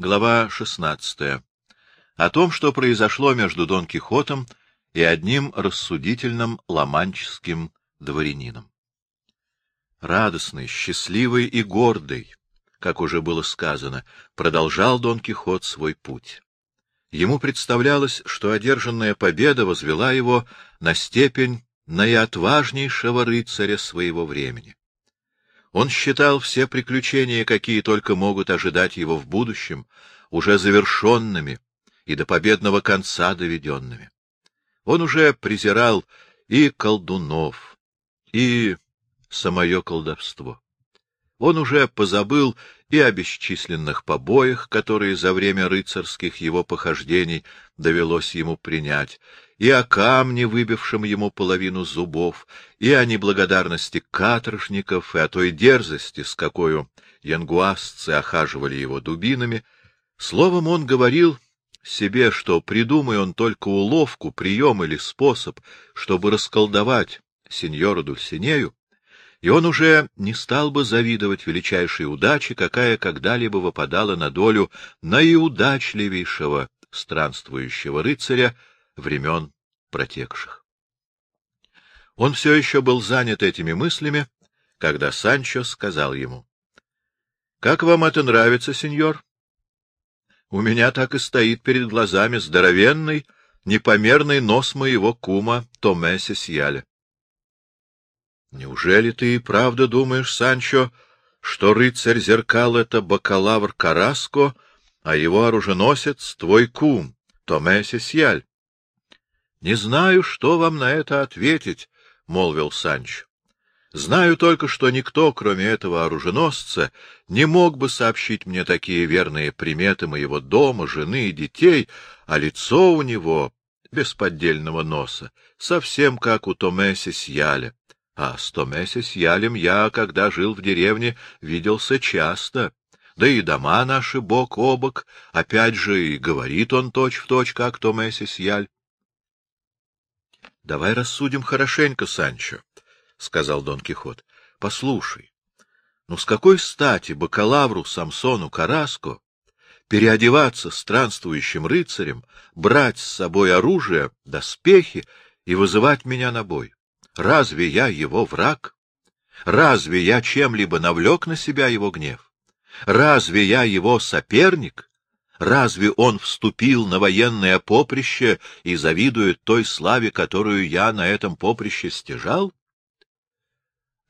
Глава 16. О том, что произошло между Дон Кихотом и одним рассудительным ламанческим дворянином. Радостный, счастливый и гордый, как уже было сказано, продолжал Дон Кихот свой путь. Ему представлялось, что одержанная победа возвела его на степень наиотважнейшего рыцаря своего времени. Он считал все приключения, какие только могут ожидать его в будущем, уже завершенными и до победного конца доведенными. Он уже презирал и колдунов, и самое колдовство. Он уже позабыл и о бесчисленных побоях, которые за время рыцарских его похождений довелось ему принять, и о камне, выбившем ему половину зубов, и о неблагодарности каторжников, и о той дерзости, с какой янгуасцы охаживали его дубинами. Словом, он говорил себе, что придумай он только уловку, прием или способ, чтобы расколдовать сеньору Дульсинею, и он уже не стал бы завидовать величайшей удаче, какая когда-либо выпадала на долю наиудачливейшего странствующего рыцаря времен протекших. Он все еще был занят этими мыслями, когда Санчо сказал ему. — Как вам это нравится, сеньор? У меня так и стоит перед глазами здоровенный, непомерный нос моего кума Томе Сесьяля. — Неужели ты и правда думаешь, Санчо, что рыцарь зеркал — это бакалавр Караско, а его оруженосец — твой кум, Томе Сесьяль? — Не знаю, что вам на это ответить, — молвил Санчо. — Знаю только, что никто, кроме этого оруженосца, не мог бы сообщить мне такие верные приметы моего дома, жены и детей, а лицо у него, без поддельного носа, совсем как у Томе Сесьяля. А с Томесе с Ялем я, когда жил в деревне, виделся часто. Да и дома наши бок о бок, опять же, и говорит он точь-в-точь, точь, как Томесе с Яль. — Давай рассудим хорошенько, Санчо, — сказал Дон Кихот. — Послушай, ну с какой стати бакалавру Самсону Караско переодеваться странствующим рыцарем, брать с собой оружие, доспехи и вызывать меня на бой? Разве я его враг? Разве я чем-либо навлек на себя его гнев? Разве я его соперник? Разве он вступил на военное поприще и завидует той славе, которую я на этом поприще стяжал?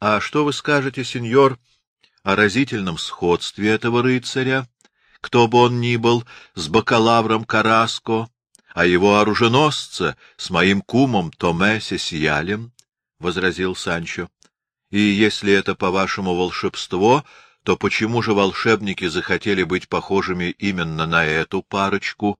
А что вы скажете, сеньор, о разительном сходстве этого рыцаря, кто бы он ни был, с бакалавром Караско, а его оруженосца с моим кумом Томе Сесиялем? — возразил Санчо. — И если это, по-вашему, волшебство, то почему же волшебники захотели быть похожими именно на эту парочку?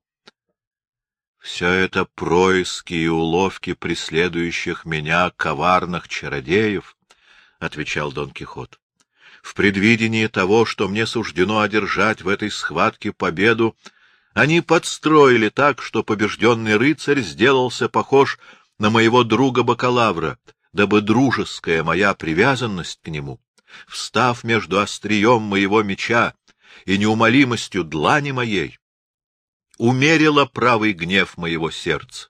— Все это происки и уловки преследующих меня коварных чародеев, — отвечал Дон Кихот. — В предвидении того, что мне суждено одержать в этой схватке победу, они подстроили так, что побежденный рыцарь сделался похож на моего друга-бакалавра, дабы дружеская моя привязанность к нему, встав между острием моего меча и неумолимостью длани моей, умерила правый гнев моего сердца.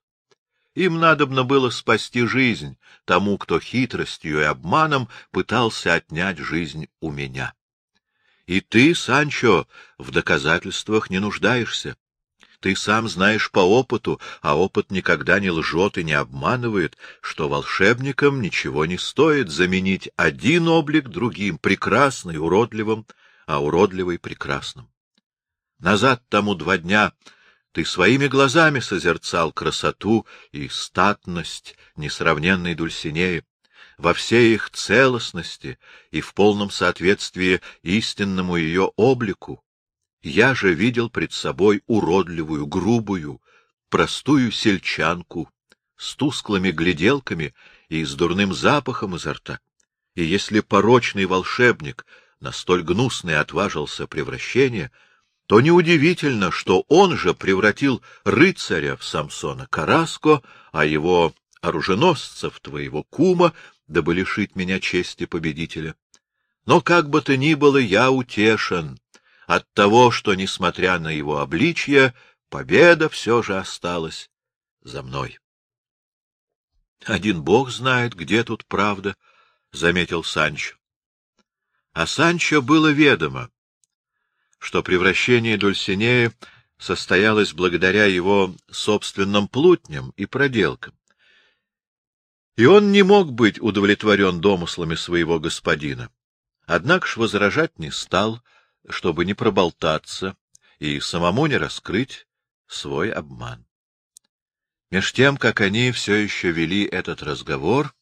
Им надобно было спасти жизнь тому, кто хитростью и обманом пытался отнять жизнь у меня. И ты, Санчо, в доказательствах не нуждаешься. Ты сам знаешь по опыту, а опыт никогда не лжет и не обманывает, что волшебникам ничего не стоит заменить один облик другим, прекрасный уродливым, а уродливый прекрасным. Назад тому два дня ты своими глазами созерцал красоту и статность несравненной Дульсинеи, во всей их целостности и в полном соответствии истинному ее облику, я же видел пред собой уродливую, грубую, простую сельчанку с тусклыми гляделками и с дурным запахом изо рта. И если порочный волшебник на столь гнусный отважился превращение, то неудивительно, что он же превратил рыцаря в Самсона Караско, а его оруженосца в твоего кума, дабы лишить меня чести победителя. Но как бы то ни было, я утешен, от того, что, несмотря на его обличье, победа все же осталась за мной. — Один бог знает, где тут правда, — заметил Санчо. А Санчо было ведомо, что превращение Дульсинея состоялось благодаря его собственным плутням и проделкам. И он не мог быть удовлетворен домыслами своего господина. Однако ж возражать не стал, чтобы не проболтаться и самому не раскрыть свой обман. Меж тем, как они все еще вели этот разговор,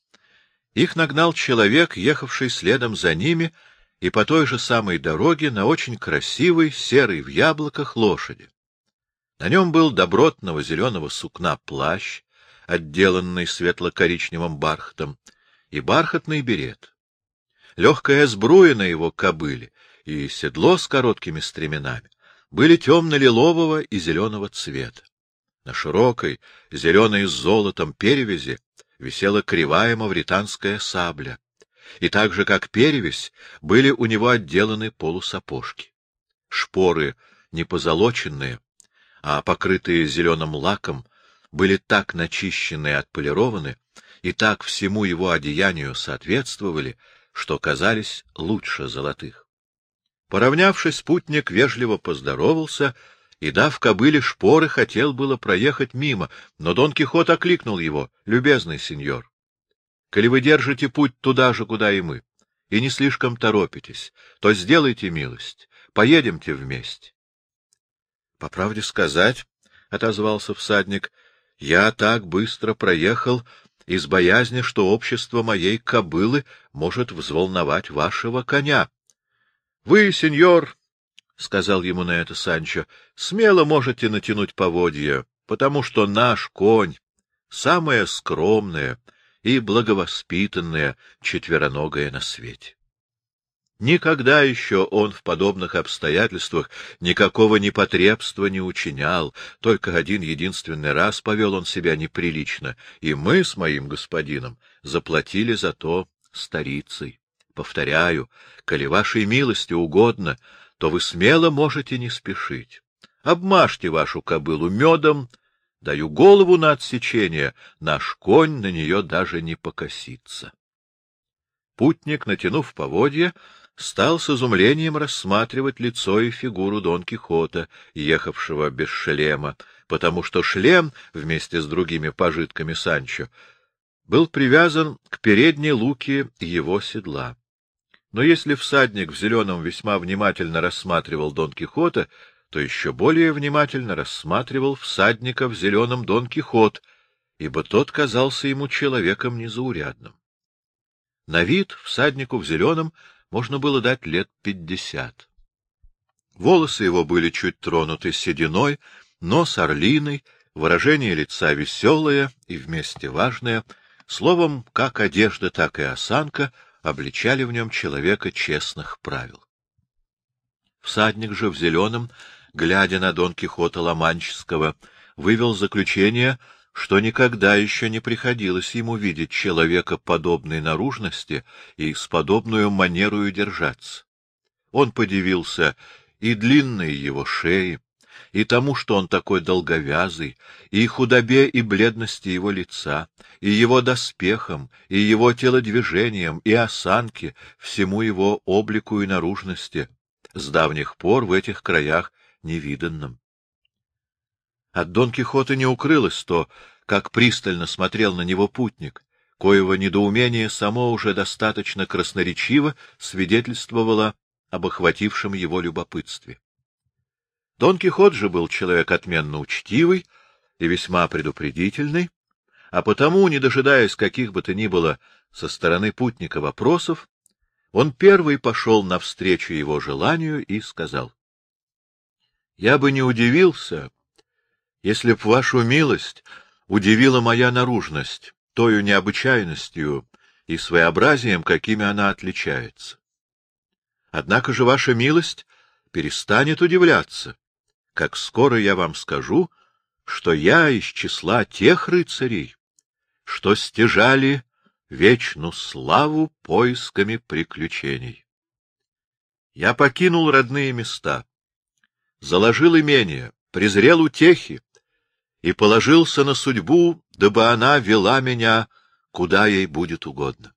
их нагнал человек, ехавший следом за ними, и по той же самой дороге на очень красивой, серой в яблоках лошади. На нем был добротного зеленого сукна плащ, отделанный светло-коричневым бархатом, и бархатный берет. Легкая сбруя на его кобыле и седло с короткими стременами были темно-лилового и зеленого цвета. На широкой, зеленой с золотом перевязи висела кривая мавританская сабля, и так же, как перевязь, были у него отделаны полусапожки. Шпоры, не позолоченные, а покрытые зеленым лаком, были так начищены и отполированы, и так всему его одеянию соответствовали, что казались лучше золотых. Поравнявшись, спутник вежливо поздоровался и, дав кобыле шпоры, хотел было проехать мимо, но Дон Кихот окликнул его, — Любезный сеньор, коли вы держите путь туда же, куда и мы, и не слишком торопитесь, то сделайте милость, поедемте вместе. — По правде сказать, — отозвался всадник, — я так быстро проехал из боязни, что общество моей кобылы может взволновать вашего коня. Вы, сеньор, — сказал ему на это Санчо, — смело можете натянуть поводья, потому что наш конь — самое скромное и благовоспитанное четвероногое на свете. Никогда еще он в подобных обстоятельствах никакого непотребства не учинял, только один единственный раз повел он себя неприлично, и мы с моим господином заплатили за то старицей. Повторяю, коли вашей милости угодно, то вы смело можете не спешить. Обмажьте вашу кобылу медом, даю голову на отсечение, наш конь на нее даже не покосится. Путник, натянув поводья, стал с изумлением рассматривать лицо и фигуру Дон Кихота, ехавшего без шлема, потому что шлем, вместе с другими пожитками Санчо, был привязан к передней луке его седла. Но если всадник в зеленом весьма внимательно рассматривал Дон Кихота, то еще более внимательно рассматривал всадника в зеленом Дон Кихот, ибо тот казался ему человеком незаурядным. На вид всаднику в зеленом можно было дать лет пятьдесят. Волосы его были чуть тронуты сединой, нос орлиный, выражение лица веселое и вместе важное, словом, как одежда, так и осанка — обличали в нем человека честных правил. Всадник же в зеленом, глядя на Дон Кихота Ломанческого, вывел заключение, что никогда еще не приходилось ему видеть человека подобной наружности и с подобную манерою держаться. Он подивился и длинной его шеи, и тому, что он такой долговязый, и худобе и бледности его лица, и его доспехам, и его телодвижениям, и осанке, всему его облику и наружности, с давних пор в этих краях невиданным. От Дон Кихота не укрылось то, как пристально смотрел на него путник, коего недоумение само уже достаточно красноречиво свидетельствовало об охватившем его любопытстве. Дон Кихот же был человек отменно учтивый и весьма предупредительный, а потому, не дожидаясь каких бы то ни было со стороны путника вопросов, он первый пошел навстречу его желанию и сказал. — Я бы не удивился, если б вашу милость удивила моя наружность, тою необычайностью и своеобразием, какими она отличается. Однако же ваша милость перестанет удивляться, как скоро я вам скажу, что я из числа тех рыцарей, что стяжали вечную славу поисками приключений. Я покинул родные места, заложил имение, презрел утехи и положился на судьбу, дабы она вела меня, куда ей будет угодно.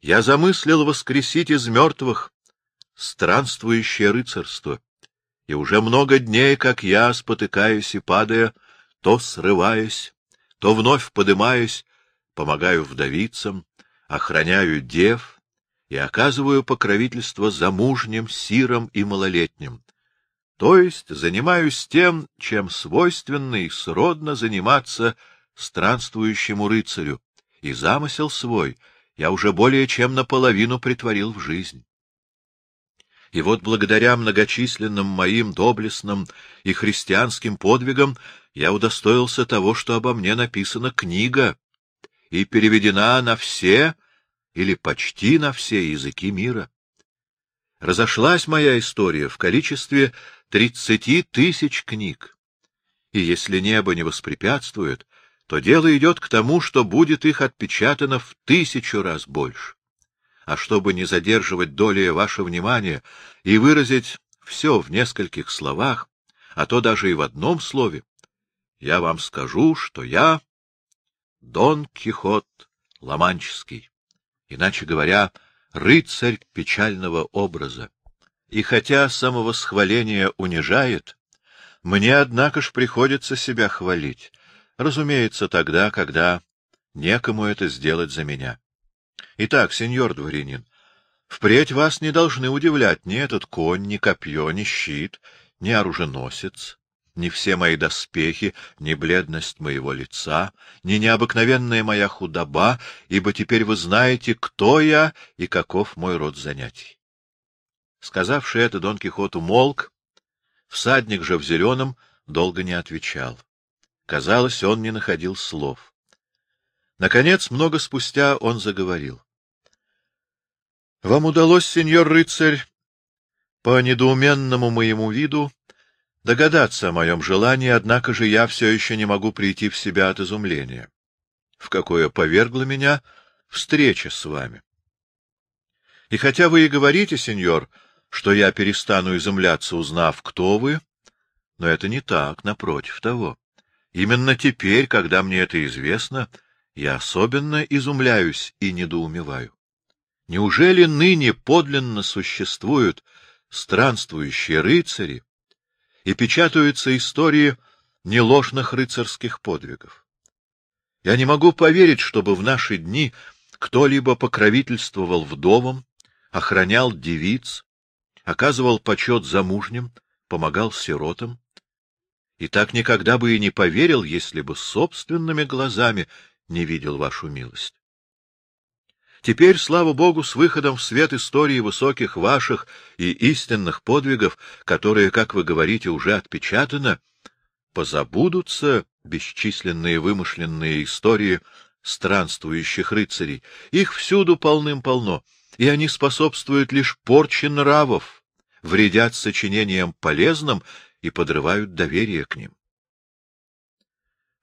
Я замыслил воскресить из мертвых странствующее рыцарство, и уже много дней, как я, спотыкаясь и падая, то срываясь, то вновь подымаясь, помогаю вдовицам, охраняю дев и оказываю покровительство замужним, сирам и малолетним, то есть занимаюсь тем, чем свойственно и сродно заниматься странствующему рыцарю, и замысел свой я уже более чем наполовину притворил в жизнь. И вот благодаря многочисленным моим доблестным и христианским подвигам я удостоился того, что обо мне написана книга и переведена на все или почти на все языки мира. Разошлась моя история в количестве тридцати тысяч книг. И если небо не воспрепятствует, то дело идет к тому, что будет их отпечатано в тысячу раз больше. А чтобы не задерживать долей ваше внимание и выразить все в нескольких словах, а то даже и в одном слове, я вам скажу, что я Дон Кихот Ломанческий, иначе говоря, рыцарь печального образа. И хотя самовосхваление унижает, мне, однако ж, приходится себя хвалить, разумеется, тогда, когда некому это сделать за меня. Итак, сеньор дворянин, впредь вас не должны удивлять ни этот конь, ни копье, ни щит, ни оруженосец, ни все мои доспехи, ни бледность моего лица, ни необыкновенная моя худоба, ибо теперь вы знаете, кто я и каков мой род занятий. Сказавший это, Дон Кихот умолк, всадник же в зеленом долго не отвечал. Казалось, он не находил слов. Наконец, много спустя, он заговорил. — Вам удалось, сеньор рыцарь, по недоуменному моему виду, догадаться о моем желании, однако же я все еще не могу прийти в себя от изумления, в какое повергла меня встреча с вами. И хотя вы и говорите, сеньор, что я перестану изумляться, узнав, кто вы, но это не так, напротив того. Именно теперь, когда мне это известно, я особенно изумляюсь и недоумеваю. Неужели ныне подлинно существуют странствующие рыцари и печатаются истории неложных рыцарских подвигов? Я не могу поверить, чтобы в наши дни кто-либо покровительствовал вдовам, охранял девиц, оказывал почет замужним, помогал сиротам. И так никогда бы и не поверил, если бы собственными глазами не видел вашу милость. Теперь, слава Богу, с выходом в свет истории высоких ваших и истинных подвигов, которые, как вы говорите, уже отпечатаны, позабудутся бесчисленные вымышленные истории странствующих рыцарей. Их всюду полным-полно, и они способствуют лишь порче нравов, вредят сочинениям полезным и подрывают доверие к ним.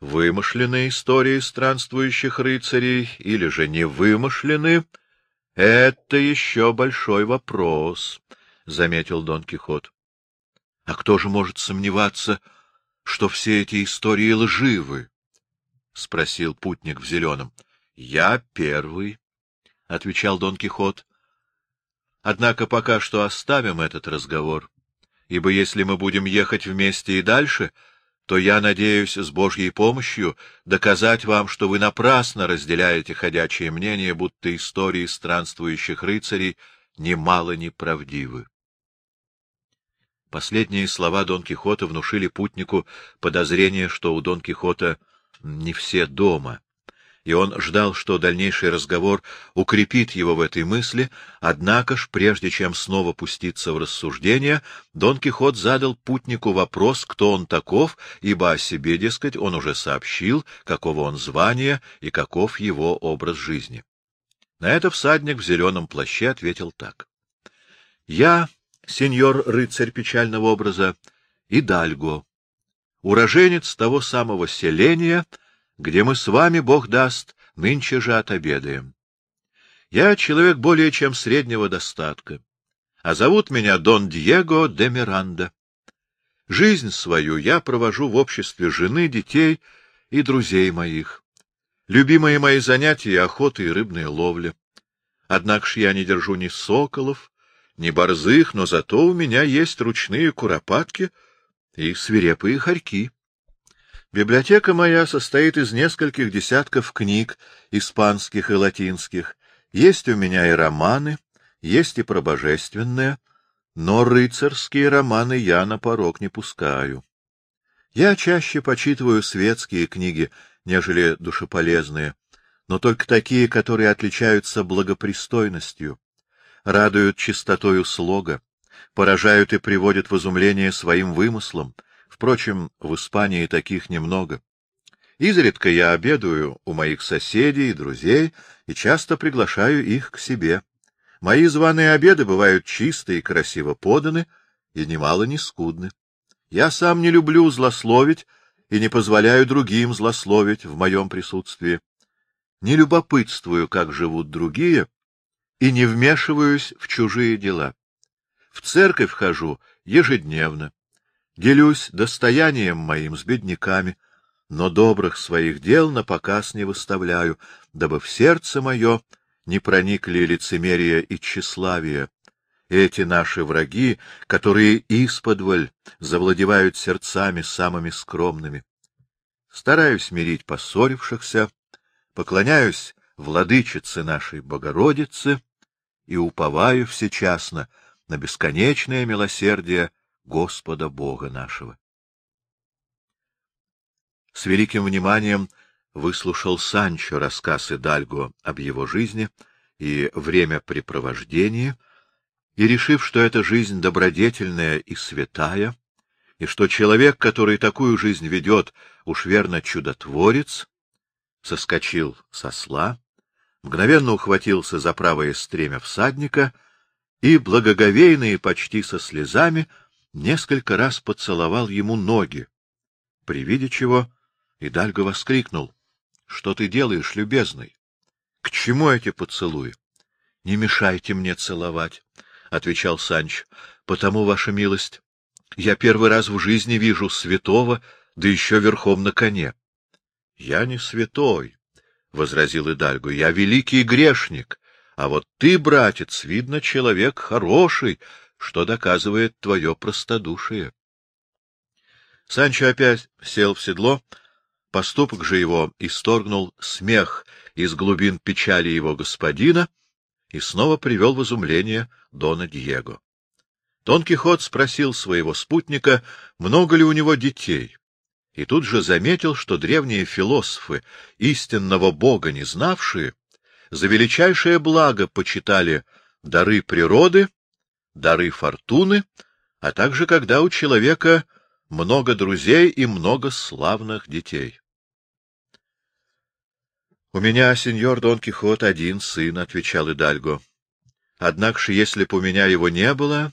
Вымышленные истории странствующих рыцарей или же не вымышлены — это еще большой вопрос, — заметил Дон Кихот. — А кто же может сомневаться, что все эти истории лживы? — спросил путник в зеленом. — Я первый, — отвечал Дон Кихот. — Однако пока что оставим этот разговор, ибо если мы будем ехать вместе и дальше, то я надеюсь с Божьей помощью доказать вам, что вы напрасно разделяете ходячее мнение, будто истории странствующих рыцарей немало неправдивы. Последние слова Дон Кихота внушили путнику подозрение, что у Дон Кихота не все дома, и он ждал, что дальнейший разговор укрепит его в этой мысли, однако ж, прежде чем снова пуститься в рассуждение, Дон Кихот задал путнику вопрос, кто он таков, ибо о себе, дескать, он уже сообщил, какого он звания и каков его образ жизни. На это всадник в зеленом плаще ответил так. — Я, сеньор рыцарь печального образа, Идальго, уроженец того самого селения, — где мы с вами, Бог даст, нынче же отобедаем. Я человек более чем среднего достатка, а зовут меня Дон Диего де Миранда. Жизнь свою я провожу в обществе жены, детей и друзей моих. Любимые мои занятия — охота и рыбная ловля. Однако ж я не держу ни соколов, ни борзых, но зато у меня есть ручные куропатки и свирепые хорьки. Библиотека моя состоит из нескольких десятков книг, испанских и латинских. Есть у меня и романы, есть и пробожественные, но рыцарские романы я на порог не пускаю. Я чаще почитываю светские книги, нежели душеполезные, но только такие, которые отличаются благопристойностью, радуют чистотою слога, поражают и приводят в изумление своим вымыслом. Впрочем, в Испании таких немного. Изредка я обедаю у моих соседей и друзей и часто приглашаю их к себе. Мои званые обеды бывают чисто и красиво поданы, и немало не скудны. Я сам не люблю злословить и не позволяю другим злословить в моем присутствии. Не любопытствую, как живут другие, и не вмешиваюсь в чужие дела. В церковь хожу ежедневно, делюсь достоянием моим с бедняками, но добрых своих дел на показ не выставляю, дабы в сердце мое не проникли лицемерие и тщеславие. Эти наши враги, которые исподволь завладевают сердцами самыми скромными. Стараюсь мирить поссорившихся, поклоняюсь владычице нашей Богородицы и уповаю всечасно на бесконечное милосердие Господа Бога нашего. С великим вниманием выслушал Санчо рассказ Идальго об его жизни и времяпрепровождении, и, решив, что эта жизнь добродетельная и святая, и что человек, который такую жизнь ведет, уж верно чудотворец, соскочил со сла, мгновенно ухватился за правое стремя всадника и, благоговейно и почти со слезами, несколько раз поцеловал ему ноги, при виде чего Идальго воскликнул. — Что ты делаешь, любезный? К чему эти поцелуи? — Не мешайте мне целовать, — отвечал Санч, — потому, ваша милость, я первый раз в жизни вижу святого, да еще верхом на коне. — Я не святой, — возразил Идальго, — я великий грешник, а вот ты, братец, видно, человек хороший, что доказывает твое простодушие. Санчо опять сел в седло, — Поступок же его исторгнул смех из глубин печали его господина и снова привел в изумление Дона Диего. Дон Кихот спросил своего спутника, много ли у него детей, и тут же заметил, что древние философы, истинного бога не знавшие, за величайшее благо почитали дары природы, дары фортуны, а также когда у человека много друзей и много славных детей. — У меня, сеньор Дон Кихот, один сын, — отвечал Идальго. — Однако если б у меня его не было,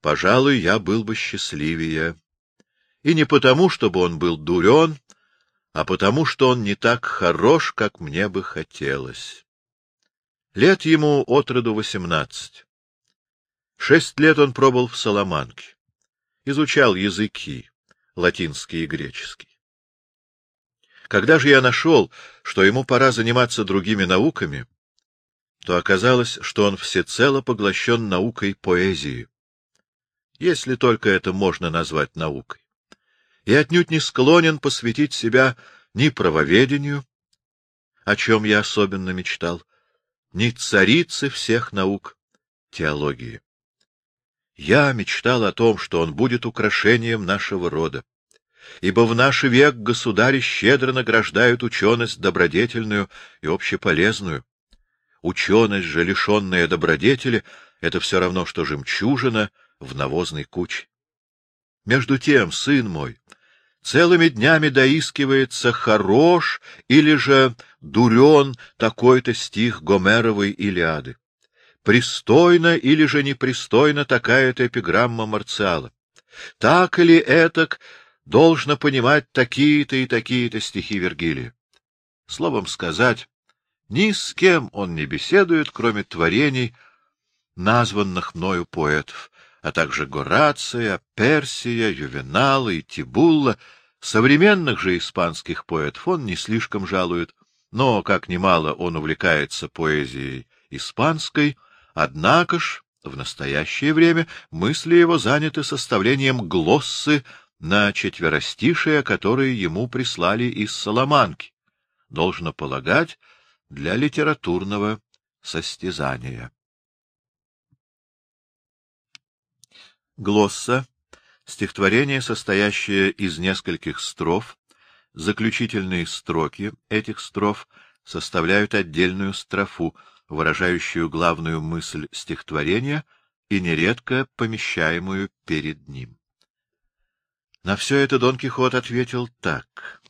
пожалуй, я был бы счастливее. И не потому, чтобы он был дурен, а потому, что он не так хорош, как мне бы хотелось. Лет ему от роду восемнадцать. Шесть лет он пробыл в Соломанке, изучал языки, латинский и греческий. Когда же я нашел, что ему пора заниматься другими науками, то оказалось, что он всецело поглощен наукой поэзии, если только это можно назвать наукой, и отнюдь не склонен посвятить себя ни правоведению, о чем я особенно мечтал, ни царице всех наук, теологии. Я мечтал о том, что он будет украшением нашего рода, ибо в наш век государи щедро награждают ученость добродетельную и общеполезную. Ученость же, лишенная добродетели, — это все равно, что жемчужина в навозной куче. Между тем, сын мой, целыми днями доискивается хорош или же дурен такой-то стих Гомеровой Илиады. Пристойно или же непристойно такая-то эпиграмма Марциала. Так или этак должно понимать такие-то и такие-то стихи Вергилия. Словом сказать, ни с кем он не беседует, кроме творений, названных мною поэтов, а также Горация, Персия, Ювенал и Тибулла. Современных же испанских поэтов он не слишком жалует, но, как немало, он увлекается поэзией испанской, однако ж в настоящее время мысли его заняты составлением глоссы на четверостишие, которые ему прислали из Соломанки, должно полагать, для литературного состязания. Глосса — стихотворение, состоящее из нескольких строф. Заключительные строки этих строф составляют отдельную строфу, выражающую главную мысль стихотворения и нередко помещаемую перед ним. На все это Дон Кихот ответил так.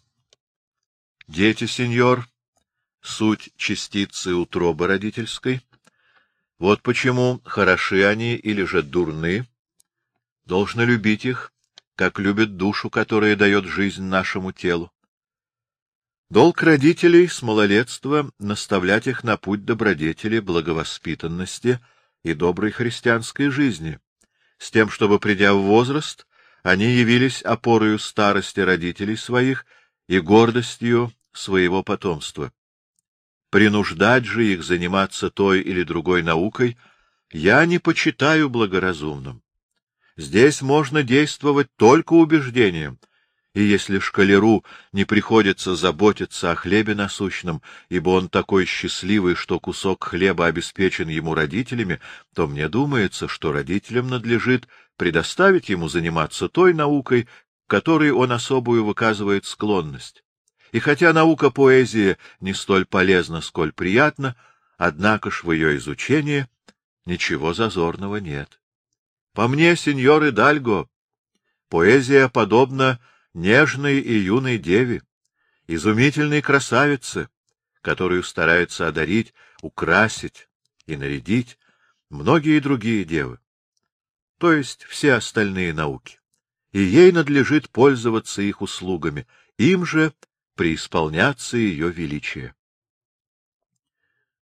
«Дети, сеньор, суть частицы утробы родительской. Вот почему, хороши они или же дурны, Должно любить их, как любит душу, которая дает жизнь нашему телу. Долг родителей с малолетства — наставлять их на путь добродетели, благовоспитанности и доброй христианской жизни, с тем, чтобы, придя в возраст, они явились опорою старости родителей своих и гордостью своего потомства. Принуждать же их заниматься той или другой наукой я не почитаю благоразумным. Здесь можно действовать только убеждением, и если шкалеру не приходится заботиться о хлебе насущном, ибо он такой счастливый, что кусок хлеба обеспечен ему родителями, то мне думается, что родителям надлежит предоставить ему заниматься той наукой, которой он особую выказывает склонность. И хотя наука поэзии не столь полезна, сколь приятна, однако ж в ее изучении ничего зазорного нет. По мне, сеньор Идальго, поэзия подобна нежной и юной деве, изумительной красавице, которую стараются одарить, украсить и нарядить многие другие девы, то есть все остальные науки, и ей надлежит пользоваться их услугами, им же преисполняться ее величие.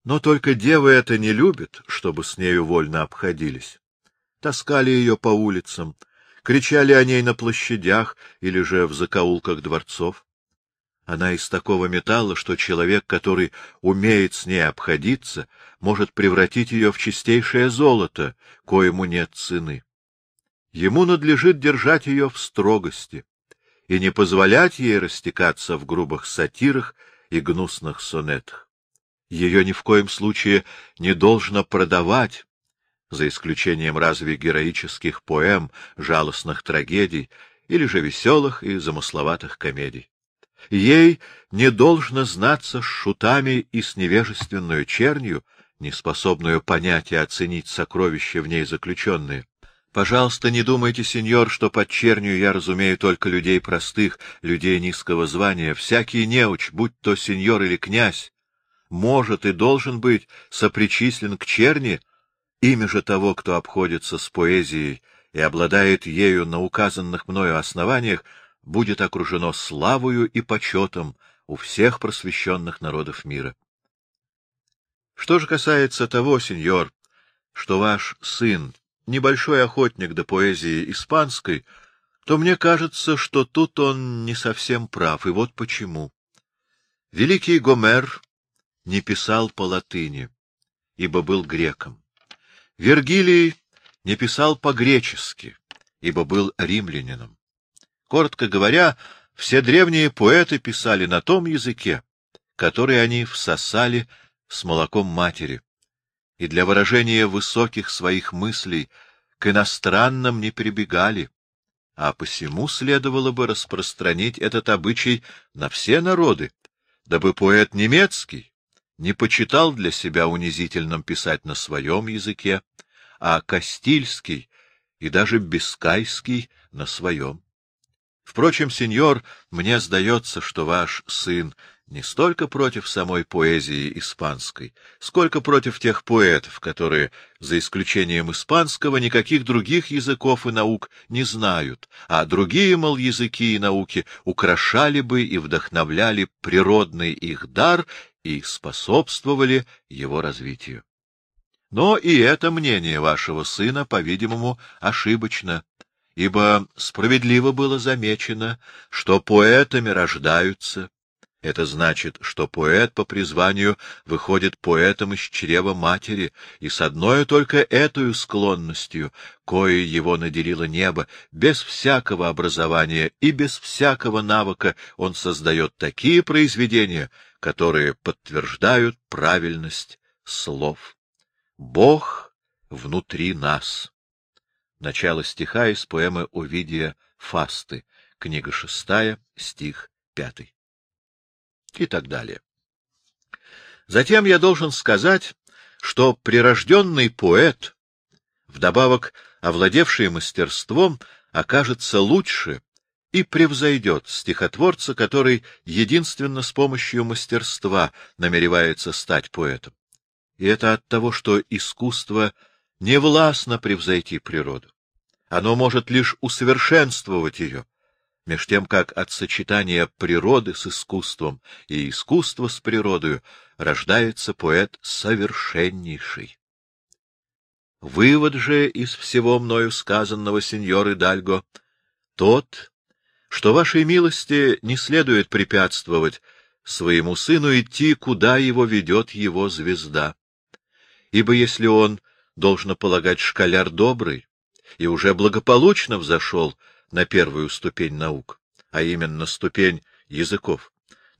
Но только девы это не любят, чтобы с нею вольно обходились таскали ее по улицам, кричали о ней на площадях или же в закоулках дворцов. Она из такого металла, что человек, который умеет с ней обходиться, может превратить ее в чистейшее золото, коему нет цены. Ему надлежит держать ее в строгости и не позволять ей растекаться в грубых сатирах и гнусных сонетах. Ее ни в коем случае не должно продавать, за исключением разве героических поэм, жалостных трагедий или же веселых и замысловатых комедий. Ей не должно знаться с шутами и с невежественную чернью, неспособную понять и оценить сокровища в ней заключенные. Пожалуйста, не думайте, сеньор, что под чернью я разумею только людей простых, людей низкого звания. Всякий неуч, будь то сеньор или князь, может и должен быть сопричислен к черни, Имя же того, кто обходится с поэзией и обладает ею на указанных мною основаниях, будет окружено славою и почетом у всех просвещенных народов мира. Что же касается того, сеньор, что ваш сын небольшой охотник до поэзии испанской, то мне кажется, что тут он не совсем прав, и вот почему. Великий Гомер не писал по латыни, ибо был греком. Вергилий не писал по-гречески, ибо был римлянином. Коротко говоря, все древние поэты писали на том языке, который они всосали с молоком матери, и для выражения высоких своих мыслей к иностранным не прибегали, а посему следовало бы распространить этот обычай на все народы, дабы поэт немецкий не почитал для себя унизительным писать на своем языке, а Кастильский и даже Бискайский на своем. Впрочем, сеньор, мне сдается, что ваш сын не столько против самой поэзии испанской, сколько против тех поэтов, которые, за исключением испанского, никаких других языков и наук не знают, а другие, мол, языки и науки украшали бы и вдохновляли природный их дар и способствовали его развитию. Но и это мнение вашего сына, по-видимому, ошибочно, ибо справедливо было замечено, что поэтами рождаются. Это значит, что поэт по призванию выходит поэтом из чрева матери, и с одной только этой склонностью, кое его наделило небо, без всякого образования и без всякого навыка он создает такие произведения, которые подтверждают правильность слов. Бог внутри нас. Начало стиха из поэмы Овидия «Фасты», книга шестая, стих пятый. И так далее. Затем я должен сказать, что прирожденный поэт, вдобавок овладевший мастерством, окажется лучше и превзойдет стихотворца, который единственно с помощью мастерства намеревается стать поэтом. И это от того, что искусство не властно превзойти природу. Оно может лишь усовершенствовать ее, меж тем как от сочетания природы с искусством и искусства с природою рождается поэт совершеннейший. Вывод же из всего мною сказанного, сеньоры Дальго, тот, что вашей милости не следует препятствовать своему сыну идти, куда его ведет его звезда. Ибо если он, должно полагать, школяр добрый, и уже благополучно взошел на первую ступень наук, а именно ступень языков,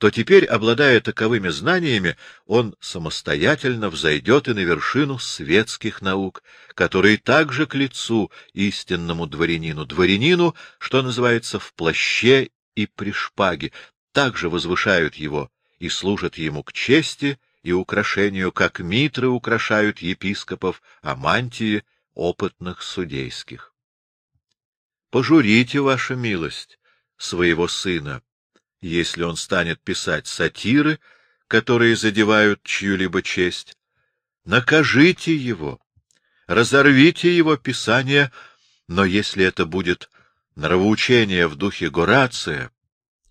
то теперь, обладая таковыми знаниями, он самостоятельно взойдет и на вершину светских наук, которые также к лицу истинному дворянину, дворянину, что называется, в плаще и при шпаге, также возвышают его и служат ему к чести и украшению, как митры украшают епископов, а мантии — опытных судейских. Пожурите, ваша милость, своего сына, если он станет писать сатиры, которые задевают чью-либо честь. Накажите его, разорвите его писание, но если это будет нравоучение в духе Горация,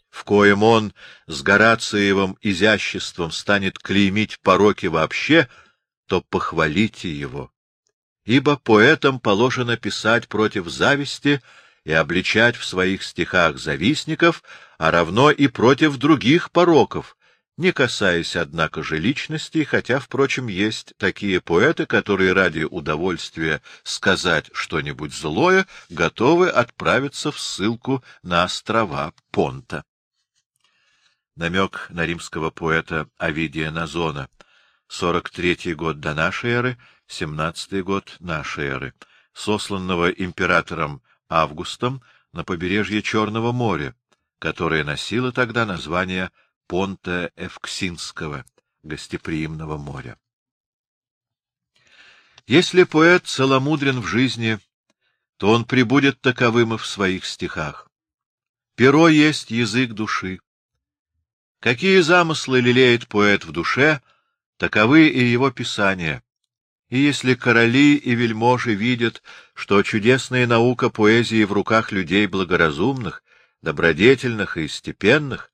в коем он с Горациевым изяществом станет клеймить пороки вообще, то похвалите его. Ибо поэтам положено писать против зависти и обличать в своих стихах завистников, а равно и против других пороков, не касаясь, однако же, личности, хотя, впрочем, есть такие поэты, которые ради удовольствия сказать что-нибудь злое готовы отправиться в ссылку на острова Понта. Намек на римского поэта Овидия Назона. 43-й год до нашей эры, 17-й год нашей эры, сосланного императором Августом на побережье Черного моря, которое носило тогда название Понта Эвксинского, гостеприимного моря. Если поэт целомудрен в жизни, то он прибудет таковым и в своих стихах. Перо есть язык души. Какие замыслы лелеет поэт в душе, таковы и его писания. И если короли и вельможи видят, что чудесная наука поэзии в руках людей благоразумных, добродетельных и степенных,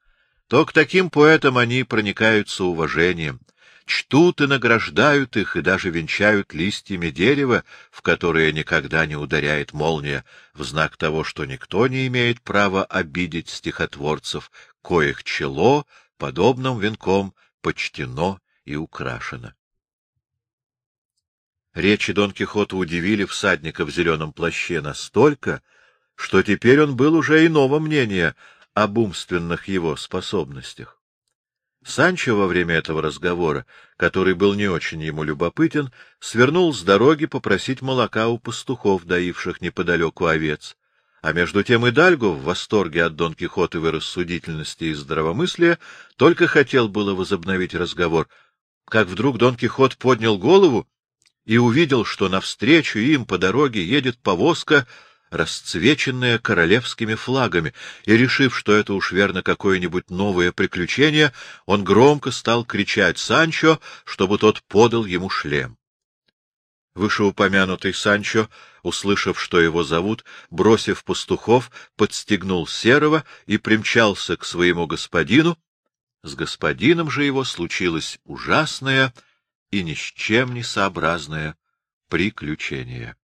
то к таким поэтам они проникаются уважением, чтут и награждают их, и даже венчают листьями дерева, в которое никогда не ударяет молния, в знак того, что никто не имеет права обидеть стихотворцев, коих чело подобным венком почтено и украшено. Речи Дон Кихота удивили всадника в зеленом плаще настолько, что теперь он был уже иного мнения об умственных его способностях. Санчо во время этого разговора, который был не очень ему любопытен, свернул с дороги попросить молока у пастухов, доивших неподалеку овец. А между тем и Дальго, в восторге от Дон Кихотовой рассудительности и здравомыслия, только хотел было возобновить разговор, как вдруг Дон Кихот поднял голову и увидел, что навстречу им по дороге едет повозка, расцвеченная королевскими флагами, и, решив, что это уж верно какое-нибудь новое приключение, он громко стал кричать Санчо, чтобы тот подал ему шлем. Вышеупомянутый Санчо, услышав, что его зовут, бросив пастухов, подстегнул Серого и примчался к своему господину. С господином же его случилось ужасное — и ни с чем не сообразное приключение.